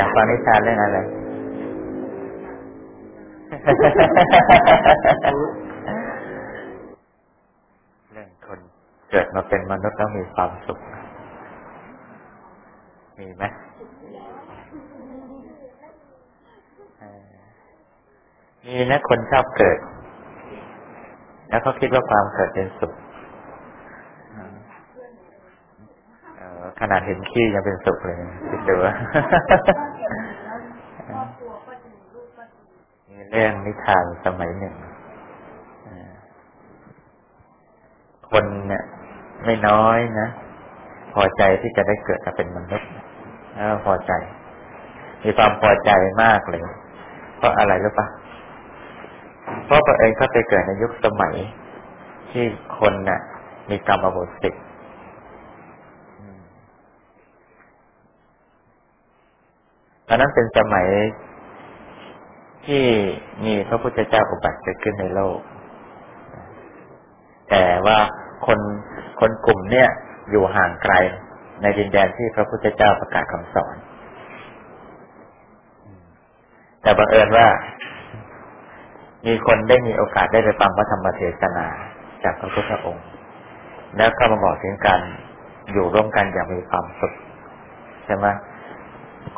อยากฟังนิทานเรื่องอะไรเรื่องคนเกิดมาเป็นมนุษย์แล้วมีความสุข มีไหมมีนะคนชอบเกิด แล้วเขาคิดว่าความเกิดเป็นสุขขนาดเห็นขี้ยังเป็นสุขเลยคิดดูว่า มีเรื่องนิทานสมัยหนึ่ง คนเนี่ย ไม่น้อยนะ พอใจที่จะได้เกิดมาเป็นมนุษย์แล้วพอใจ มีความพอใจมากเลย เพราะอะไรรู้ปะเพราะตัวเองเขาไปเกิดในยุคสมัย ที่คนน่ะ มีกรรมบทสิทธิ์ตอนนั้นเป็นสมัย ที่มีพระพุทธเจ้าอุบัติเกิดขึ้นในโลก แต่ว่าคนคนกลุ่มเนี้ยอยู่ห่างไกลในดินแดนที่พระพุทธเจ้าประกาศคำสอน แต่บังเอิญว่า มีคนได้มีโอกาสได้ไปฟังพระธรรมเทศนาจากพระพุทธองค์ แล้วก็มาบอกถึงการอยู่ร่วมกันอย่างมีความสุขใช่ไหม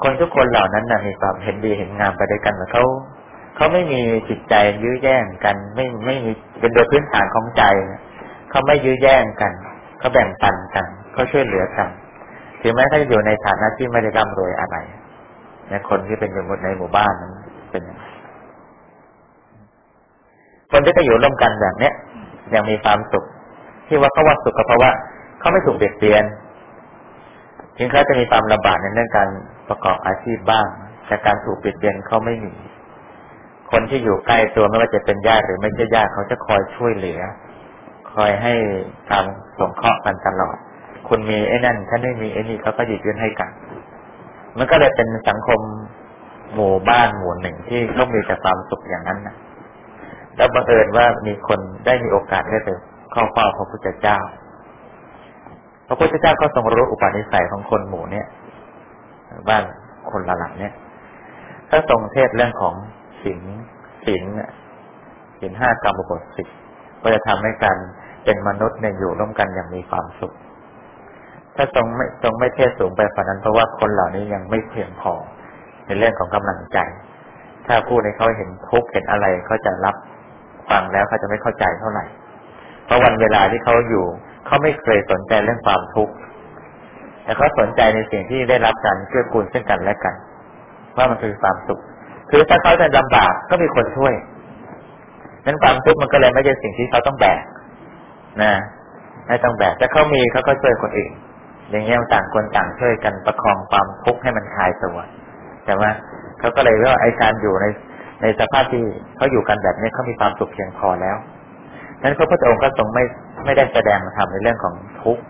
คนทุกคนเหล่านั้นนะมีความเห็นดีเห็นงามไปด้วยกันเขาเขาไม่มีจิตใจยื้อแย่งกัน ไม่ไม่มีเป็นโดยพื้นฐานของใจเขาไม่ยื้อแย่งกันเขาแบ่งปันกันเขาช่วยเหลือกันถึงแม้เขาจะอยู่ในฐานะที่ไม่ได้ร่ำรวยอะไรในคนที่เป็นอยู่ในหมู่บ้านนั้นเป็นคนที่จะอยู่ร่วมกันแบบเนี้ยยังมีความสุข ที่ว่าเขาว่าสุขก็เพราะว่าเขาไม่ถูกเบียดเบียน ถึงเขาจะมีความลำบากในเรื่องการประกอบอาชีพบ้าง แต่การถูกปิดเบียนเขาไม่มี คนที่อยู่ใกล้ตัวไม่ว่าจะเป็นญาติหรือไม่ใช่ญาติเขาจะคอยช่วยเหลือ คอยให้การสงเคราะห์กันตลอด คุณมีไอ้นั่นถ้าไม่มีไอ้นี่เขาก็หยิบยื่นให้กัน มันก็เลยเป็นสังคมหมู่บ้านหมู่หนึ่งที่เขามีแต่ความสุขอย่างนั้นนะแล้วบังเอิญว่ามีคนได้มีโอกาสได้ไปเข้าเฝ้าพระพุทธเจ้า ระพุทธเจ้าก็ทรงรู้อุปนิสัยของคนหมู่เนี้ยบ้านคนละหลังเนี่ยถ้าทรงเทศเรื่องของศีลศีลศีลห้ากรรมบทสิบก็จะทำให้การเป็นมนุษย์เนี่ยอยู่ร่วมกันอย่างมีความสุข ถ้าทรงไม่ทรงไม่เทศสูงไปฝันนั้นเพราะว่าคนเหล่านี้ยังไม่เพียงพอในเรื่องของกำลังใจ ถ้าพูดให้เขาเห็นทุกข์เห็นอะไรเขาจะรับฟังแล้วเขาจะไม่เข้าใจเท่าไหร่ เพราะวันเวลาที่เขาอยู่ เขาไม่เคยสนใจเรื่องความทุกข์แต่เขาสนใจในสิ่งที่ได้รับการเกื้อกูลซึ่งกันและกัน ว่ามันคือความสุข คือถ้าเขาจะลำบากก็มีคนช่วย นั้นความทุกข์มันก็เลยไม่ใช่สิ่งที่เขาต้องแบกนะไม่ต้องแบกแต่เขามีเขาก็ช่วยคนอื่นอย่างเงี้ยต่างคนต่างช่วยกันประคองความทุกข์ให้มันคลายตัวใช่ไหมเขาก็เลยว่าไอ้การอยู่ในในสภาพที่เขาอยู่กันแบบนี้เขามีความสุขเพียงพอแล้ว นั้นพระพุทธองค์ก็ทรงไม่ไม่ได้แสดงมาทำในเรื่องของทุกข์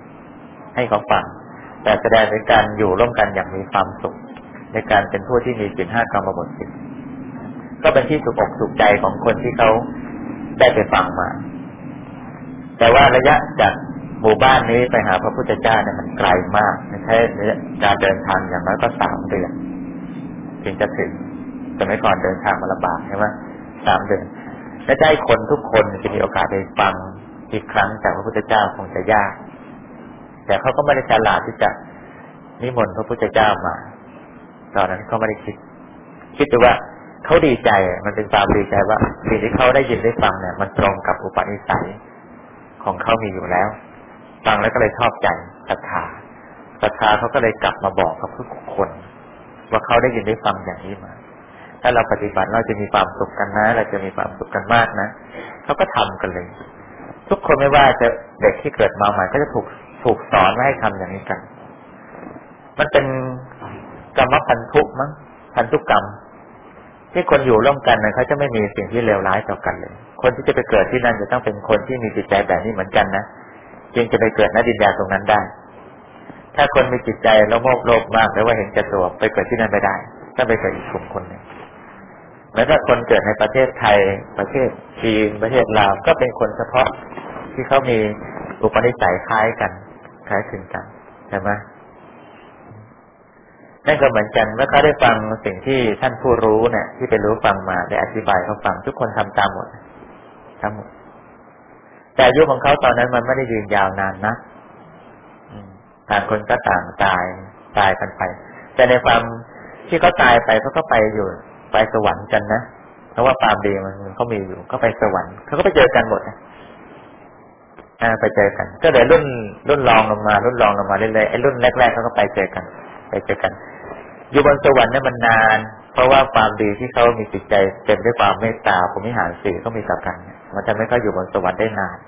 ให้เขาฟัง แต่แสดงในการอยู่ร่วมกันอย่างมีความสุข ในการเป็นผู้ที่มีสินห้ากรรมบทสิก็เป็นที่สุขอกสุขใจของคนที่เขาได้ไปฟังมา แต่ว่าระยะจากหมู่บ้านนี้ไปหาพระพุทธเจ้าเนี่ยมันไกลมากใช้การเดินทางอย่างน้อยก็สามเดือนถึงจะถึงสมัยก่อนเดินทางมาลำบากใช่ไหมสามเดือน และใจคนทุกคนจะมีโอกาสได้ฟังอีกครั้งจากพระพุทธเจ้าคงจะยาก แต่เขาก็ไม่ได้ฉลาดที่จะนิมนต์พระพุทธเจ้ามา ตอนนั้นเขาไม่ได้คิด คิดดูว่าเขาดีใจ มันเป็นความดีใจว่าสิ่งที่เขาได้ยินได้ฟังเนี่ย มันตรงกับอุปนิสัยของเขามีอยู่แล้ว ฟังแล้วก็เลยชอบใจศรัทธาศรัทธาเขาก็เลยกลับมาบอกกับทุกคน ว่าเขาได้ยินได้ฟังอย่างนี้มา ถ้าเราปฏิบัติเราจะมีความสุขกันนะ เราจะมีความสุขกันมากนะเขาก็ทำกันเลย ทุกคนไม่ว่าจะเด็กที่เกิดมาใหม่ก็จะถูกถูกสอนให้ทำอย่างนี้กัน มันเป็นกรรมพันธุมั้งพันธุกรรม ที่คนอยู่ร่วมกันนะเขาจะไม่มีสิ่งที่เลวร้ายต่อกันเลย คนที่จะไปเกิดที่นั่นจะต้องเป็นคนที่มีจิตใจแบบนี้เหมือนกันนะจึงจะไปเกิดนดินแดนตรงนั้นได้ ถ้าคนมีจิตใจแล้วโมกโลภมากหรือว่าเห็นแก่ตัวไปเกิดที่นั่นไม่ได้ต้องไปเกิดอีกกลุ่มคนหนึ่ง แม้ถ้าคนเกิดในประเทศไทย ประเทศจีน ประเทศลาว ก็เป็นคนเฉพาะที่เขามีอุปนิสัยคล้ายกัน คล้ายคลึงกันใช่ไหมนั่นก็เหมือนกันเมื่อเขาได้ฟังสิ่งที่ท่านผู้รู้เนี่ย ที่ไปรู้ฟังมาได้อธิบายเขาฟังทุกคนทำตามหมดทั้งหมด แต่อายุของเขาตอนนั้นมันไม่ได้ยืนยาวนานนะต่างคนก็ต่างตายตายกันไป แต่ในความที่เขาตายไปเขาก็ไปอยู่ ไปสวรรค์กันนะเพราะว่าความดีมันเขามีอยู่เขาไปสวรรค์เขาก็ไปเจอกันหมดนะไปเจอกัน ก็เลยรุ่นรุ่นรองลงมา รุ่นรองลงมาเรื่อยๆไอ้รุ่นแรกๆเขาก็ไปเจอกัน ไปเจอกัน อยู่บนสวรรค์เนี่ยมันนาน เพราะว่าความดีที่เขามีจิตใจเต็มด้วยความเมตตาผมมิหารสี่เขามีต่อกันมันจะไม่ค่อยอยู่บนสวรรค์ได้นาน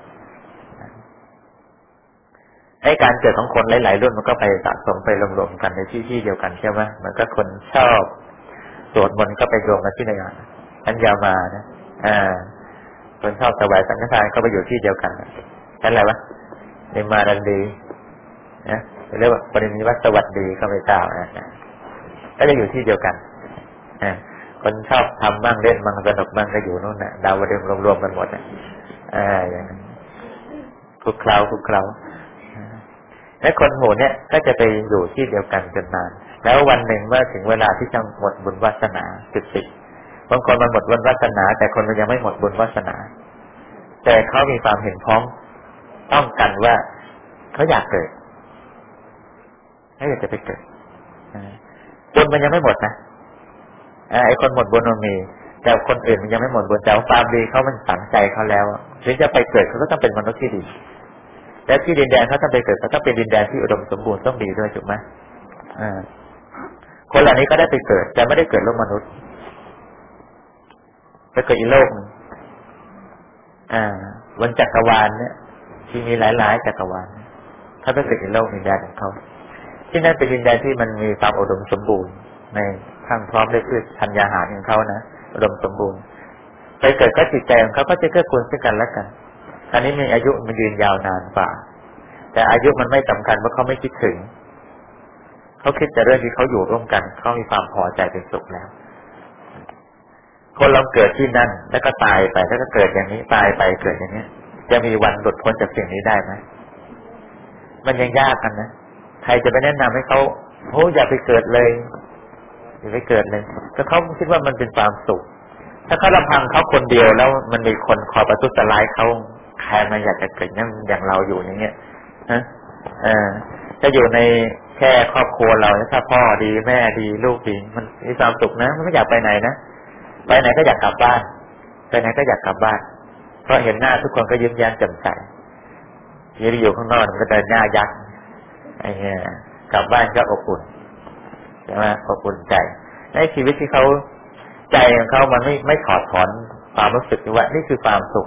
ไอ้การเกิดของคนหลาย ๆ รุ่นมันก็ไปสะสมไปรวมๆกันในที่ที่เดียวกันใช่ไหมมันก็คนชอบ สวดมนต์ก็ไปรวมกันที่ไหนอะอันยามานะอ่าคนชอบสบายสังฆทานก็ไปอยู่ที่เดียวกันนั่นอะไรวะในมาดันดีนะเรียกว่าปรินิวัตสวัสดีข้าพเจ้านะก็จะอยู่ที่เดียวกันอคนชอบทำบ้างเล่นบ้างสนุกบ้างก็อยู่นู่นน่ะ ดาวดึงรวมๆกันหมดอะอ่าอย่างนั้นคุกเคล้าคุกเคล้าและคนหมู่เนี้ยก็จะไปอยู่ที่เดียวกันจนนาน แล้ววันหนึ่งเมื่อถึงเวลาที่จะหมดบุญวาสนาจุดติดบางคนมันหมดบุญวาสนา แต่คนมันยังไม่หมดบุญวาสนา แต่เขามีความเห็นพ้องต้องกันว่าเขาอยากเกิดเขาอยากจะไปเกิดบุญมันยังไม่หมดนะไอ้คนหมดบุญมันมีแต่คนอื่นมันยังไม่หมดบุญแต่ความดีเขามันฝังใจเขาแล้วถึงจะไปเกิดเขาก็ต้องเป็นมนุษย์ที่ดีและที่ดินแดนเขาต้องไปเกิดเขาต้องเป็นดินแดนที่อุดมสมบูรณ์ต้องดีด้วยถูกไหม คนเหล่านี้ก็ได้ไปเกิด แต่ไม่ได้เกิดโลกมนุษย์ไปเกิดอีกโลกนึงอ่าวันจักรวาลเนี่ย ที่มีหลายๆจักรวาลเขาไปเกิดอีกโลกดินแดนของเขาที่นั่นเป็นดินแดนที่มันมีความอุดมสมบูรณ์ ในทั้งพร้อมด้วยพืชธัญญาหารของเขานะอุดมสมบูรณ์ ไปเกิดก็จิตใจของเขาก็จะเกื้อกูลซึ่งกันและกันอันนี้มีอายุมันยืนยาวนานกว่า แต่อายุมันไม่สำคัญเพราะเขาไม่คิดถึง เขาคิดแต่เรื่องที่เขาอยู่ร่วมกัน เขามีความพอใจเป็นสุขแล้ว คนเราเกิดที่นั่น แล้วก็ตายไป แล้วก็เกิดอย่างนี้ตายไปเกิดอย่างนี้จะมีวันหลุดพ้นจากสิ่งนี้ได้ไหมมันยังยากกันนะใครจะไปแนะนำให้เขาโอ้อย่าไปเกิดเลยอย่าไปเกิดเลยก็เขาคิดว่ามันเป็นความสุข ถ้าเขาลำพังเขาคนเดียวแล้วมันมีคนคอยประทุษร้ายเขาใครมาอยากจะเกิดนั่นอย่างเราอยู่อย่างเงี้ยนะเออจะอยู่ใน แค่ครอบครัวเราถ้าพ่อดีแม่ดีลูกดีมันมีความสุขนะ มันไม่อยากไปไหนนะไปไหนก็อยากกลับบ้าน ไปไหนก็อยากกลับบ้าน เพราะเห็นหน้าทุกคนก็ยิ้มแย้มแจ่มใสยืนอยู่ข้างนอกมันก็เดินหน้ายักษ์ไอ้เงี้ยกลับบ้านก็อบอุ่นใช่ไหมอบอุ่นใจในชีวิตที่เขาใจของเขามันไม่ไม่ถอดถอนความรู้สึกว่า นี่คือความสุข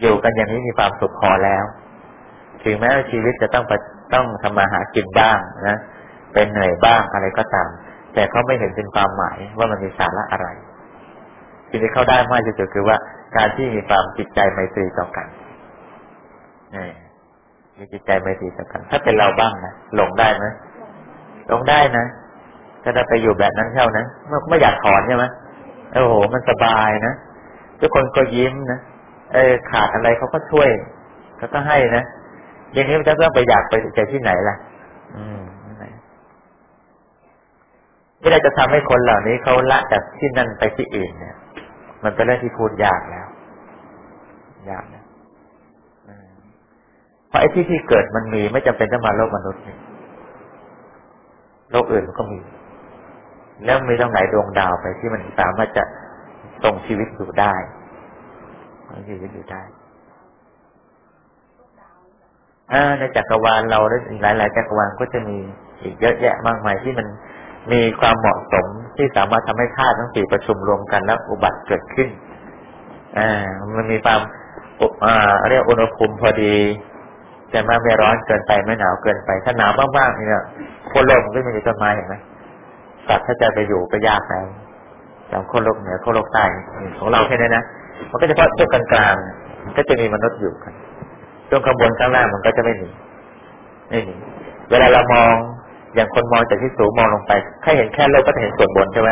อยู่กันอย่างนี้มีความสุขพอแล้ว ถึงแม้ว่าชีวิตจะต้อง ต้องทำมาหากินบ้างนะเป็นเหนื่อยบ้างอะไรก็ตาม แต่เขาไม่เห็นเป็นความหมายว่ามันมีสาระอะไรสิ่งที่เขาได้มากที่สุดคือว่าการที่มีความจิตใจไมตรีต่อกันนี่มีจิตใจไมตรีต่อกัน ถ้าเป็นเราบ้างนะหลงได้ไหมหลงได้นะถ้าได้ไปอยู่แบบนั้นเท่านั้นไม่อยากถอนใช่ไหมโอ้โห มันสบายนะทุกคนก็ยิ้มนะเออขาดอะไรเขาก็ช่วยเขาก็ให้นะ อย่างนี้มันจะต้องไปอยากไปใจที่ไหนล่ะ อืมไม่ได้จะทำให้คนเหล่านี้เขาละจากที่นั่นไปที่อื่นเนี่ย มันเป็นเรื่องที่พูดยากแล้ว ยากนะเพราะไอ้ที่ที่เกิดมันมีไม่จำเป็นต้องมาโลกมนุษย์นี่โลกอื่นมันก็มี แล้วมีตรงไหนดวงดาวไปที่มันสามารถจะทรงชีวิตอยู่ได้อยู่อยู่ได้ ในจักรวาลเราหลายหลายจักรวาลก็จะมีอีกเยอะแยะมากมายที่มันมีความเหมาะสมที่สามารถทำให้ธาตุทั้งสี่ประชุมรวมกันแล้วอุบัติเกิดขึ้นอ่ามันมีความอ่าเรียกอุณหภูมิพอดีแต่มาไม่ร้อนเกินไปไม่หนาวเกินไปถ้าหนาวมากๆเนี่ยโคโลกก็ไม่มีต้นไม้เห็นไหมสัตว์ถ้าจะไปอยู่ก็ยากแล้วอย่างโคโลกเหนือโคโลกใต้ของเราแค่นี้นะมันก็จะเพาะช่วงกลางๆก็จะมีมนุษย์อยู่กัน ช่วงข้างบนข้างล่างมันก็จะไม่มีไม่มีเวลาเรามองอย่างคนมองจากที่สูงมองลงไปแค่เห็นแค่โลกก็จะเห็นส่วนบนใช่ไหม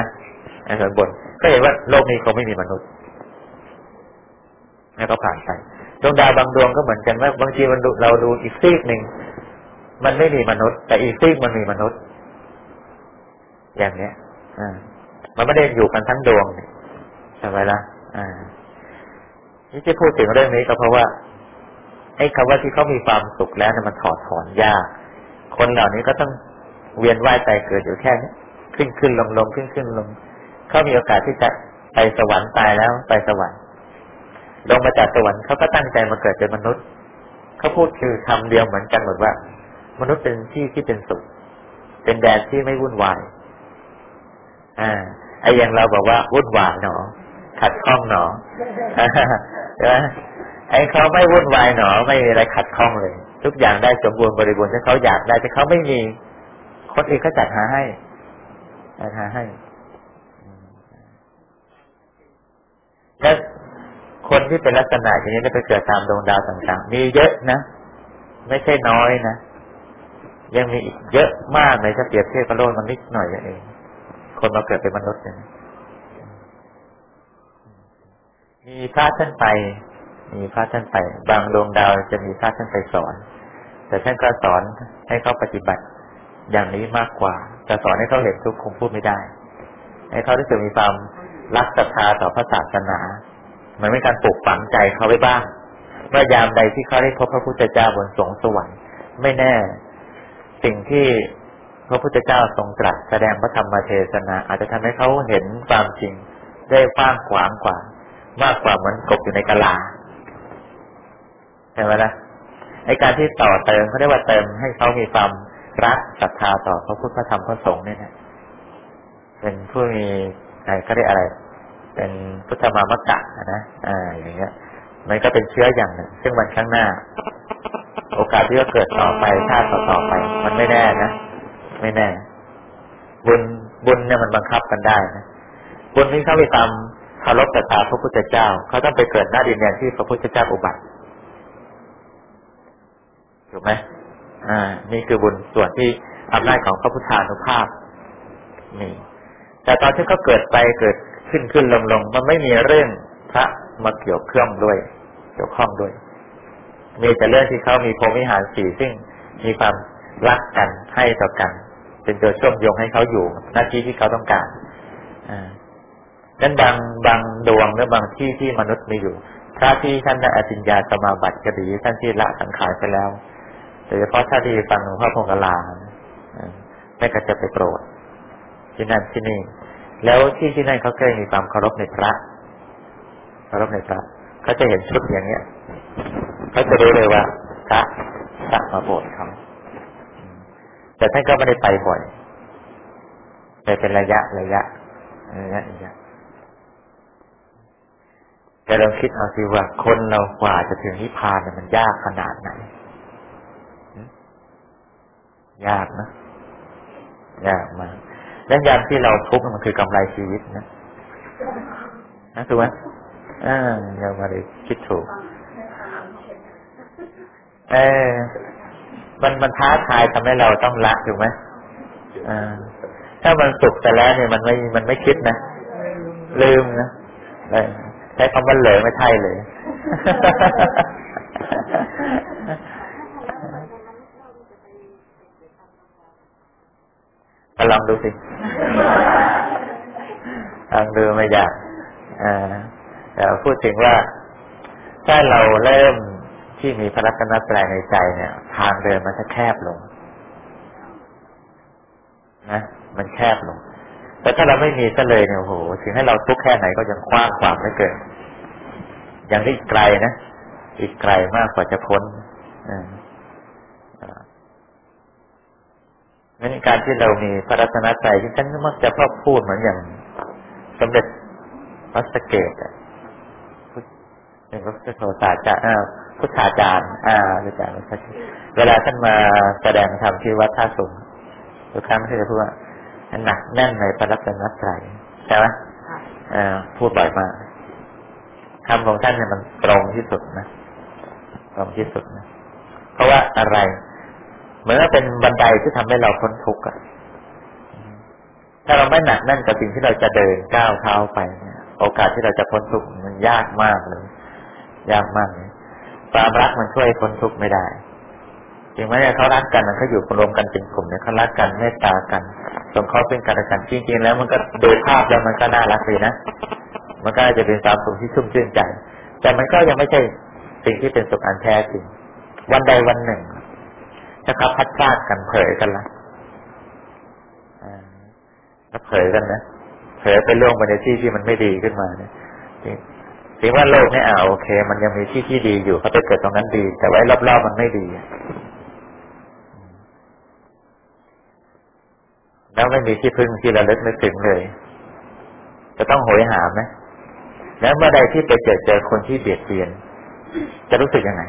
ส่วนบน ก็เห็นว่าโลกนี้คงไม่มีมนุษย์แล้วก็ผ่านไปดวงดาวบางดวงก็เหมือนกันว่าบางทีมันเราดูอีกซีกหนึ่งมันไม่มีมนุษย์ แต่อีกซีกมันมีมนุษย์ อย่างเนี้ยอ่ามันไม่ได้อยู่กันทั้งดวงใช่ไหมล่ะอ่าที่จะพูดถึงเรื่องนี้ก็เพราะว่า ไอ้คำว่าที่เขามีความสุขแล้วเนี่ยมันถอดถอนยาก คนเหล่านี้ก็ต้องเวียนว่ายใจเกิดอยู่แค่นี้ขึ้นขึ้นลงลงขึ้นขึ้นลงเขามีโอกาสที่จะไปสวรรค์ตายแล้วไปสวรรค์ ลงมาจากสวรรค์เขาก็ตั้งใจมาเกิดเป็นมนุษย์เขาพูดคือคำเดียวเหมือนกันหมดว่า มนุษย์เป็นที่ที่เป็นสุข เป็นแดนที่ไม่วุ่นวายอ่าไอ้อย่างเราบอกว่าวุ่นวายหนอขัดข้องหนอใช่ไหม ไอ้เขาไม่วุ่นวายหนอไม่มีอะไรขัดข้องเลย ทุกอย่างได้สมบูรณ์บริบูรณ์ที่เขาอยากได้แต่เขาไม่มี คนอื่นเขาจัดหาให้จัดหาให้แล้วคนที่เป็นลักษณะอย่างนี้ได้ไปเกิดตามดวงดาวต่างๆ มีเยอะนะ ไม่ใช่น้อยนะ ยังมีอีกเยอะมากเลยถ้าเปรียบเทียบกับโลกมันนิดหน่อยเอง คนมาเกิดเป็นมนุษย์เนี่ยมีพระท่านไป มีพระท่านไป บางดวงดาวจะมีพระท่านไปสอน แต่ท่านก็สอนให้เขาปฏิบัติอย่างนี้มากกว่าจะสอนให้เขาเห็นทุกคงพูดไม่ได้ ให้เขาได้สึกมีความรักศรัทธาต่อพระศาสนา มันไม่การปลูกฝังใจเขาไว้บ้างเมื่อยามใดที่เขาได้พบพระพุทธเจ้าบนสงสวรรค์ไม่แน่ สิ่งที่พระพุทธเจ้าทรงตรัสแสดงพระธรรมเทศนา อาจจะทำให้เขาเห็นความจริงได้ฟ้างขวางกว่า มากกว่าเหมือนกบอยู่ในกะลา เห็นไหมล่ะไอการที่ต่อเติมเขาเรียกว่าเติมให้เขามีความรักศรัทธาต่อพระพุทธธรรมพระสงฆ์เนี่ยนะเป็นผู้มีอะไรก็ได้อะไร เป็นพุทธมามกะนะอ่าอย่างเงี้ย มันก็เป็นเชื้ออย่างหนึ่งซึ่งมันข้างหน้า โอกาสที่จะเกิดต่อไปชาติต่อไป มันไม่แน่นะไม่แน่ บุญบุญเนี่ยมันบังคับกันได้นะบุญที่เขาไปตามคารพศรัทธาพระพุทธเจ้าเขาต้องไปเกิดหน้าดินแดนที่พระพุทธเจ้าอุบัติ ถูกไหมอ่า นี่คือบุญส่วนที่อำนาจของพระพุทธานุภาพนี่แต่ตอนที่เขาเกิดไปเกิดขึ้นขึ้นลงลงมันไม่มีเรื่องพระมาเกี่ยวเครื่องด้วย เกี่ยวข้องด้วย มีแต่เรื่องที่เขามีพรมิหารสี่ซึ่งมีความรักกันให้ต่อกัน เป็นตัวช่วงโยงให้เขาอยู่หน้าที่ที่เขาต้องการอ่านั้นบางบางดวงหรือบางที่ที่มนุษย์มีอยู่พระที่ท่านได้อจิญญาสมาบัติก็ดีท่านที่ละสังขารไปแล้ว โดยเฉพาะถ้าที่ฟังหลวงพ่อพงกลาไม่ก็จะไปโปรดที่นั่นที่นี่ แล้วที่ที่นั่นเขาเคยมีความเคารพในพระเคารพในพระเขาจะเห็นชุดอย่างเนี้ยเขาจะรู้เลยว่าพระพระมาโบสถ์เขาแต่ท่านก็ไม่ได้ไปบ่อยแต่เป็นระยะระยะระยะระยะแต่ลองคิดเอาสิว่าคนเรากว่าจะถึงนิพพานมันยากขนาดไหน ยากนะ ยากมากและยามที่เราทุกข์มันคือกำไรชีวิตนะนะถูกไหมอ่าอยังมาเลยคิดถูก เออมันมันท้าทายทำให้เราต้องละถูกไหมอ่าถ้ามันสุขแต่แล้วเนี่ยมันไม่มันไม่คิดนะลืมนะใช้คำว่าเหลยไม่ใช่เลย มาลองดูสิลองดูไม่ยากอแต่พูดถึงว่า ถ้าเราเริ่มที่มีพระรัตนตรัยในใจเนี่ย ทางเดินมันจะแคบลงนะมันแคบลง แต่ถ้าเราไม่มีก็เลยเนี่ยโอ้โหถึงให้เราทุกข์แค่ไหนก็ยังคว้างขวางไม่เกินยังอีกไกลนะอีกไกลมากกว่าจะพ้นอางั้นการที่เรามีพระรัตนตรัยที่ฉันมักจะพอพูดเหมือนอย่างสมเด็จพระสเกตเป็นพระพุทธโสาจารย์พุทธาจารย์อ่าอาจารย์เวลาท่านมาแสดงธรรมที่วัดท่าสุงทุกครั้งที่จะพูดว่าหนักแน่นในพระรัตนตรัยใช่ไหมอ่าพูดบ่อยมากคำของท่านเนี่ยมันตรงที่สุดนะตรงที่สุดนะ เพราะว่าอะไร เหมือนว่าเป็นบันไดที่ทำให้เราพ้นทุกข์อะถ้าเราไม่หนักแน่นกับสิ่งที่เราจะเดินก้าวเท้าไปเนี่ยโอกาสที่เราจะพ้นทุกข์มันยากมากเลย ยากมากเลยความรักมันช่วยพ้นทุกข์ไม่ได้จริงไหมเนี่ยเขารักกันเขาอยู่รวมกันเป็นกลุ่มเนี่ยเขารักกันเมตตากันสงเคราะห์เป็นกันและกันจริงๆแล้ว มันก็โดยภาพแล้วมันก็น่ารักเลยนะมันก็จะเป็นความสุขที่ชุ่มชื่นใจ แต่มันก็ยังไม่ใช่สิ่งที่เป็นสุขอันแท้จริงวันใดวันหนึ่ง ถ้าเขาพัดพลาดกันเผยกันละถ้าเผยกันนะเผยไปล่วงไปในที่ที่มันไม่ดีขึ้นมาเนี่ยถึงว่าโลกเนี่ยอ่าโอเค มันยังมีที่ที่ดีอยู่เขาไปเกิดตรงนั้นดี แต่ไว้รอบๆมันไม่ดี แล้วไม่มีที่พึ่งที่ระลึกนึกถึงเลย จะต้องโหยหาไหมแล้วเมื่อใดที่ไปเจอเจอคนที่เบียดเบียน จะรู้สึกยังไง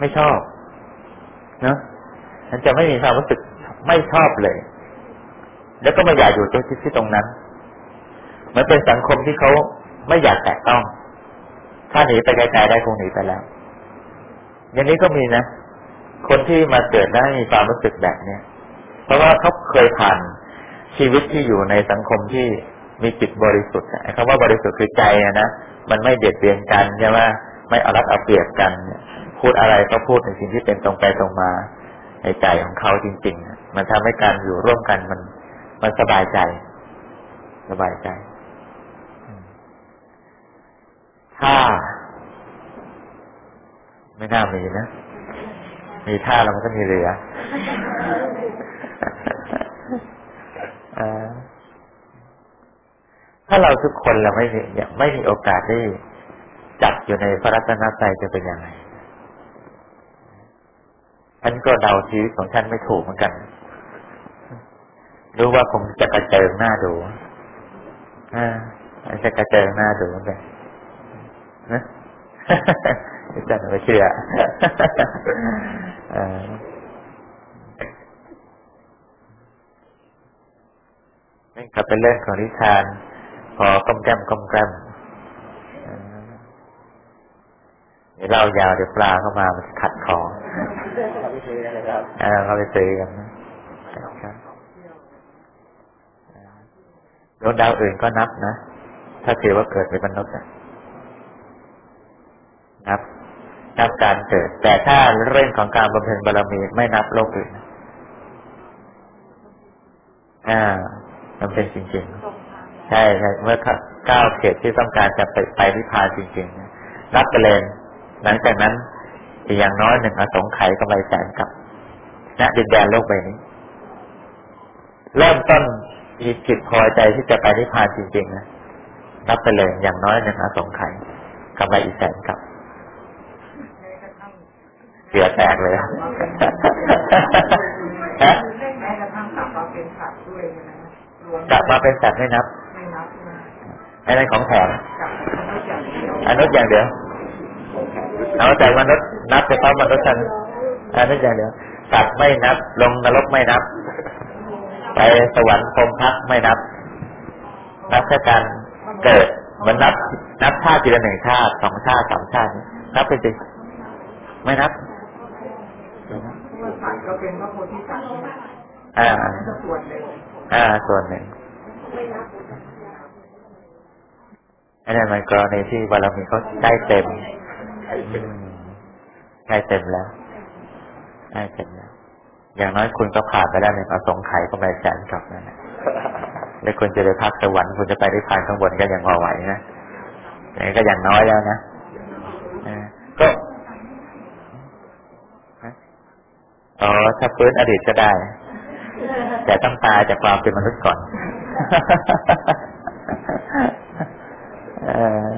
ไม่ชอบ เนาะมันจะไม่มีความรู้สึกไม่ชอบเลย แล้วก็ไม่อยากอยู่ตรงที่ที่ตรงนั้นมันเป็นสังคมที่เขาไม่อยากแตะต้อง ถ้าหนีไปไกลๆได้คงหนีไปแล้ว อย่างนี้ก็มีนะ คนที่มาเกิดแล้มีความรู้สึกแบบเนี้ยเพราะว่าเขาเคยผ่านชีวิตที่อยู่ในสังคมที่มีจิตบริสุทธิ์คำว่าบริสุทธิ์คือใจนะ มันไม่เบียดเบียนกันใช่ไหมไม่เอารัดเอาเปรียบกัน พูดอะไรก็พูดในสิ่งที่เป็นตรงไปตรงมาในใจของเขาจริงๆ มันทำให้การอยู่ร่วมกันมันมันสบายใจ สบายใจ ถ้า ไม่น่ามีนะ มีท่าแล้วมันก็มีเรือถ้าเราทุกคนเราไม่มีไม่มีโอกาสได้จับอยู่ในพระรัตนตรัยจะเป็นยังไง ฉันก็เดาชีวิตของฉันไม่ถูกเหมือนกัน รู้ว่าคงจะกระเจิงหน้าดูอ่าจะกระเจิงหน้าดูเหมือนกันนะอาจารย์ไม่เชื่อนี่ก็เป็นเรื่องของนิทาน พอกลมแกมกลมแกมเดี๋ยวเล่ายาวเดี๋ยวปลาเข้ามามันขัดคอ ซื้อกันเลยครับเขาไปซื้อกันดวงดาวอื่นก็นับนะ ถ้าถือว่าเกิดเป็นมนุษย์นับ นับการเกิด แต่ถ้าเรื่องของการบำเพ็ญบารมีไม่นับโลกอื่นอ่ามันเป็นจริงๆ ใช่ใช่เมื่อก้าวเขตที่ต้องการจะไปไปนิพพานจริงๆ นับไปเลย หลังจากนั้น อีกอย่างน้อยหนึ่งอสงไขยก็ไปแสนกับณดินแดนโลกใบนี้ เริ่มต้นมีจิตพอใจที่จะไปนิพพานจริงๆนะนับไปเลยอย่างน้อยหนึ่งอสงไขยกำไรอีกแสนกับเสียแตกเลยฮะกลับมาเป็นสัตว์ไม่นับไม่นับของแถมอนุอย่างเดียว เอาใจมนุษย์ นับเฉพาะมนุษย์กันอนุอย่างเดียวสัตว์ไม่นับ ลงนรกไม่นับ ไปสวรรค์พรมพักไม่นับ นับแค่การเกิดมันนับ นับชาติทีละหนึ่งชาติสองชาติสามชาตินับไปสิไม่นับสัตว์ก็เป็นพระโพธิสัตว์อ่าส่วนหนึ่งอ่าส่วนหนึ่งอันนี้มันกรณีที่บารมีเขาได้เต็ม ได้เต็มแล้วได้เต็มแล้ว อย่างน้อยคุณก็ผ่านไปแล้วเนี่ยเอาสงไข่ก็ไปแสนกลับนั่นแหละแล้วคุณจะไปพักสวรรค์คุณจะไปได้ผ่านข้างบนก็ยังพอไหวนะอย่างนี้ก็อย่างน้อยแล้วนะก็อ๋อถ้าฟื้นอดีตก็ได้ แต่ต้องตายจากความเป็นมนุษย์ก่อน เออ